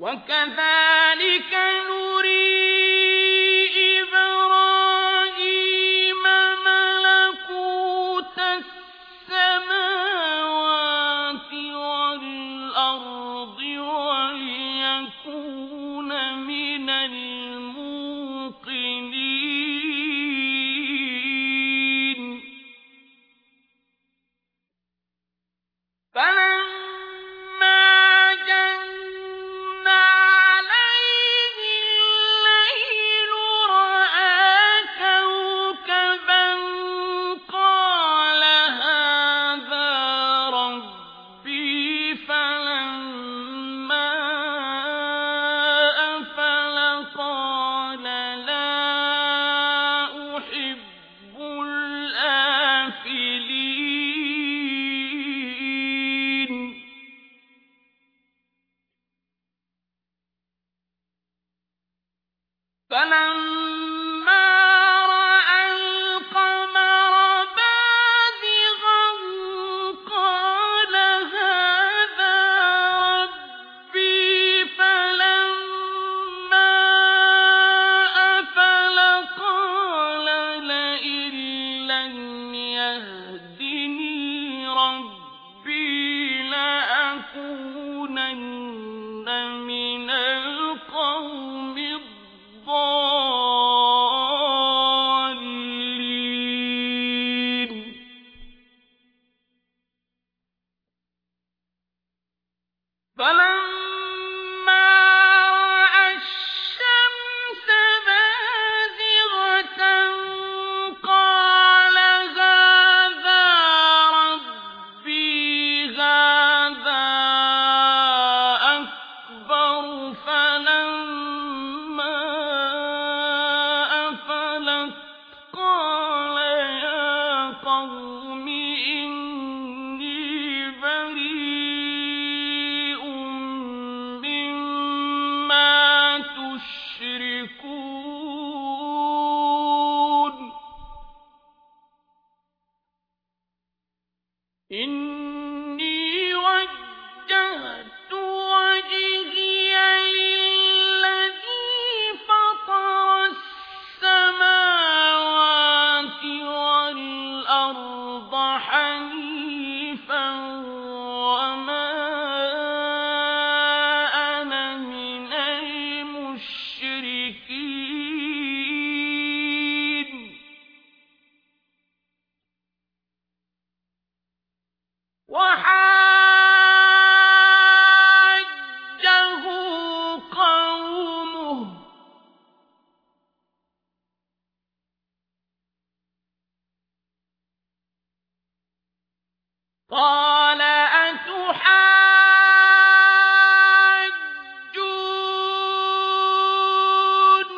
وكذلك نور فلما إن قال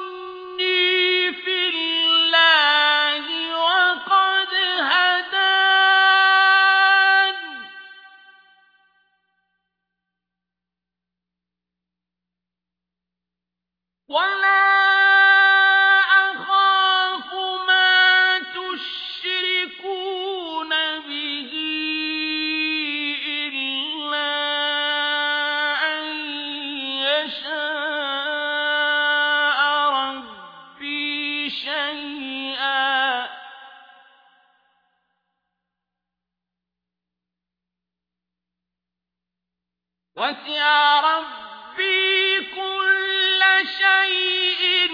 أتحاجوني في الله وقد هدان ولا وسع ربي كل شيء